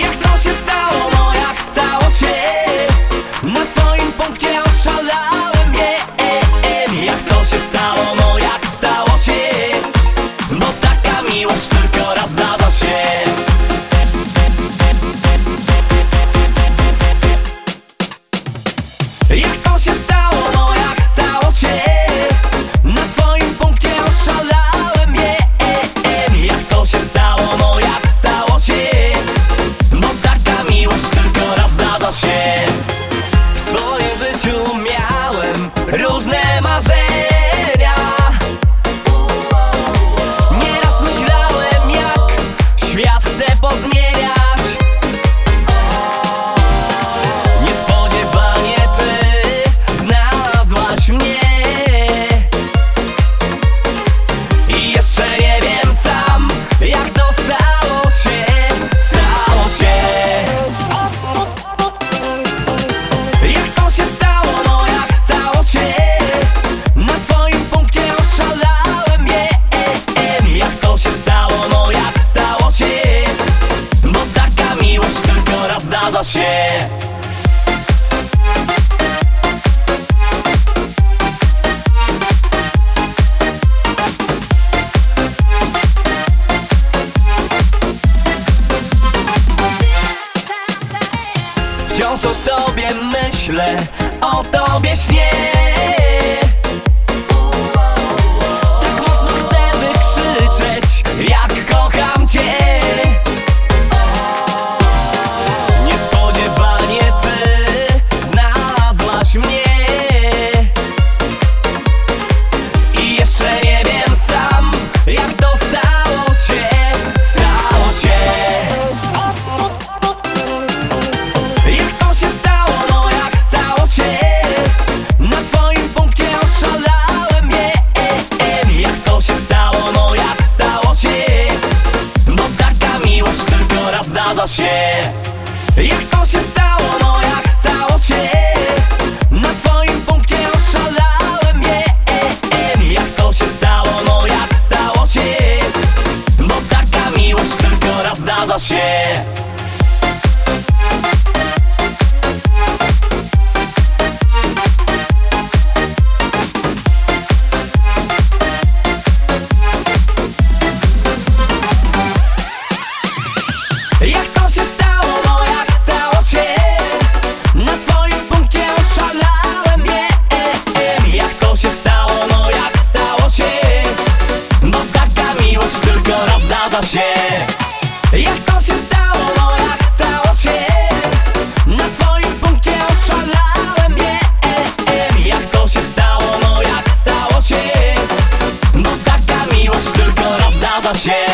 Jak to się stało, no jak stało się? Na twoim punkcie oszalałem, nie? E, e. Jak to się stało, no jak stało się? Bo taka miłość tylko raz zdarza się. Jak to się stało? się. Wciąż o tobie myślę, o tobie śnię. się? Jak to się stało, no jak stało się? Na twoim punkcie oszalałem, je. E, e. Jak to się stało, no jak stało się? Bo taka miłość tylko raz zdarza się. zgadza się. Jak to się stało, no jak stało się? Na twoim punkcie oszalałem, nie. E, e. Jak to się stało, no jak stało się? No taka miłość tylko raz zdarza się.